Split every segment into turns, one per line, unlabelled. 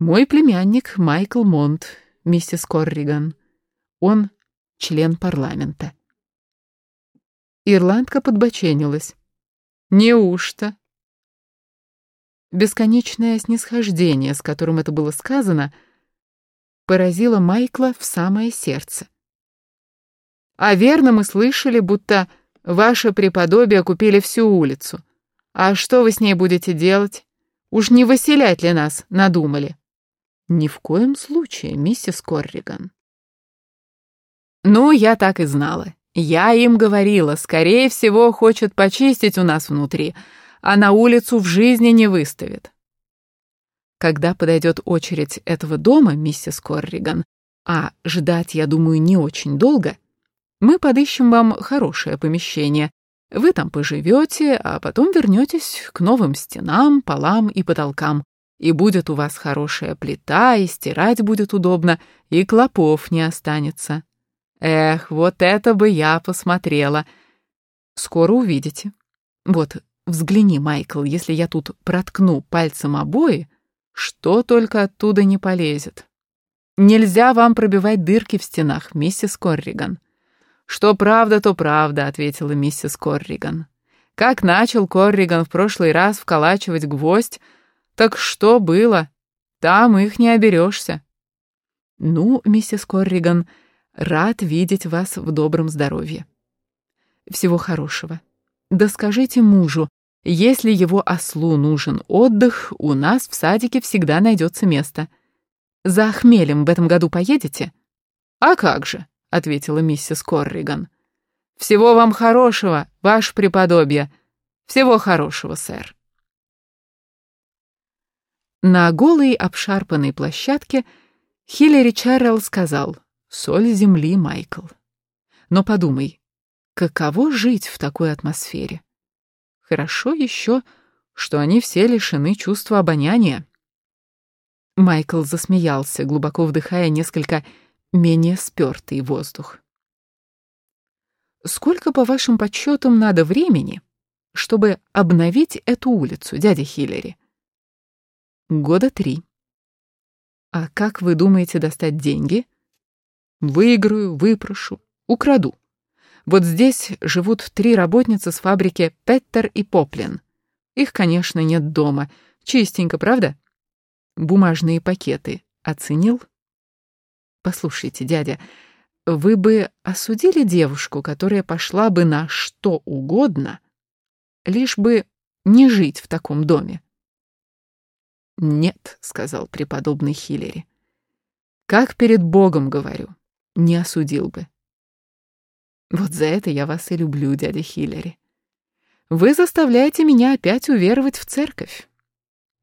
Мой племянник Майкл Монт, миссис Корриган. Он член парламента. Ирландка подбоченилась. Неужто? Бесконечное снисхождение, с которым это было сказано, поразило Майкла в самое сердце. А верно мы слышали, будто ваше преподобие купили всю улицу. А что вы с ней будете делать? Уж не выселять ли нас надумали? Ни в коем случае, миссис Корриган. Ну, я так и знала. Я им говорила, скорее всего, хочет почистить у нас внутри, а на улицу в жизни не выставит. Когда подойдет очередь этого дома, миссис Корриган, а ждать, я думаю, не очень долго, мы подыщем вам хорошее помещение. Вы там поживете, а потом вернетесь к новым стенам, полам и потолкам. И будет у вас хорошая плита, и стирать будет удобно, и клопов не останется. Эх, вот это бы я посмотрела. Скоро увидите. Вот, взгляни, Майкл, если я тут проткну пальцем обои, что только оттуда не полезет. Нельзя вам пробивать дырки в стенах, миссис Корриган. Что правда, то правда, ответила миссис Корриган. Как начал Корриган в прошлый раз вколачивать гвоздь, так что было? Там их не оберешься. Ну, миссис Корриган, — Рад видеть вас в добром здоровье. Всего хорошего. Да скажите мужу, если его ослу нужен отдых, у нас в садике всегда найдется место. За хмелем в этом году поедете? А как же, ответила миссис Корриган. Всего вам хорошего, ваше преподобие. Всего хорошего, сэр. На голой обшарпанной площадке Хиллери Чаррелл сказал — Соль земли, Майкл. Но подумай, каково жить в такой атмосфере? Хорошо еще, что они все лишены чувства обоняния. Майкл засмеялся, глубоко вдыхая несколько менее спёртый воздух. «Сколько, по вашим подсчетам, надо времени, чтобы обновить эту улицу, дядя Хиллери?» «Года три». «А как вы думаете достать деньги?» Выиграю, выпрошу, украду. Вот здесь живут три работницы с фабрики Петтер и Поплин. Их, конечно, нет дома. Чистенько, правда? Бумажные пакеты оценил? Послушайте, дядя, вы бы осудили девушку, которая пошла бы на что угодно, лишь бы не жить в таком доме? Нет, сказал преподобный Хиллери. Как перед Богом говорю не осудил бы. Вот за это я вас и люблю, дядя Хиллери. Вы заставляете меня опять уверовать в церковь.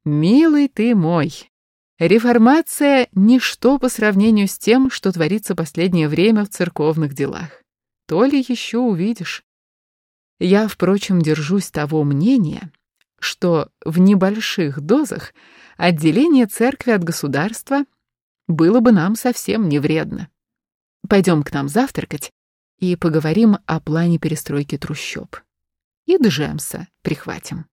Милый ты мой, реформация — ничто по сравнению с тем, что творится последнее время в церковных делах. То ли еще увидишь. Я, впрочем, держусь того мнения, что в небольших дозах отделение церкви от государства было бы нам совсем не вредно. Пойдем к нам завтракать и поговорим о плане перестройки трущоб. И Джемса прихватим.